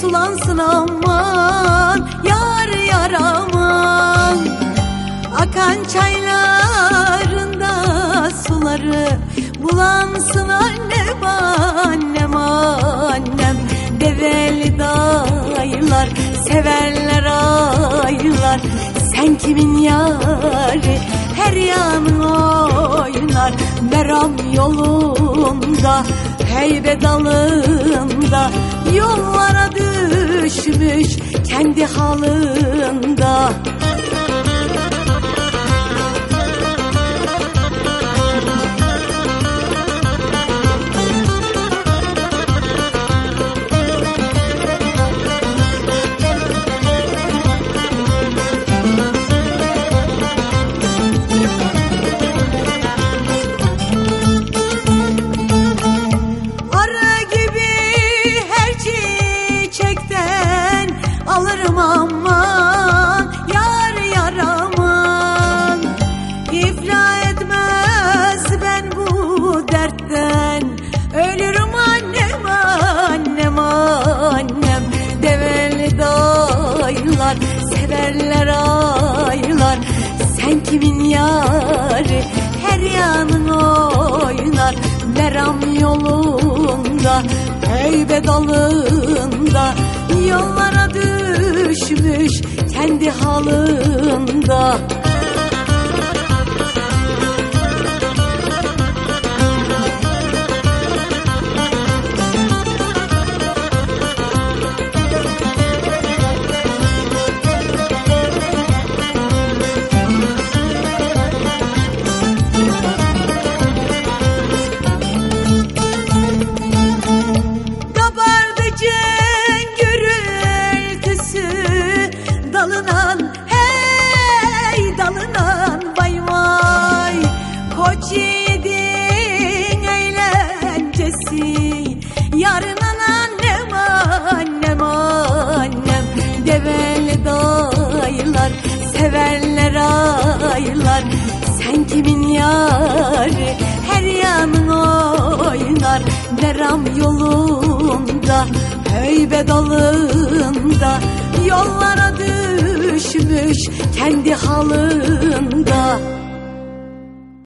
sulansın aman yar yar aman. Akan çaylarında suları bulansın annem annem annem. Develi dayılar severler aylar sen kimin yari her yanın oynar. Meram yolunda heybe dalında kendi halında alırım aman Yar yar aman. İfla etmez ben bu dertten. Ölürüm annem annem annem. Develi dayılar severler aylar. Sen kimin yari her yanın oynar. Meram yolunda heybe dalında Yollara düşmüş kendi halında Yiğidin eğlencesi. Yarın annem annem annem. Develi dayılar severler aylar. Sen kimin yari? Her yanın oynar. Meram yolunda heybe dalında. Yollara düşmüş kendi halında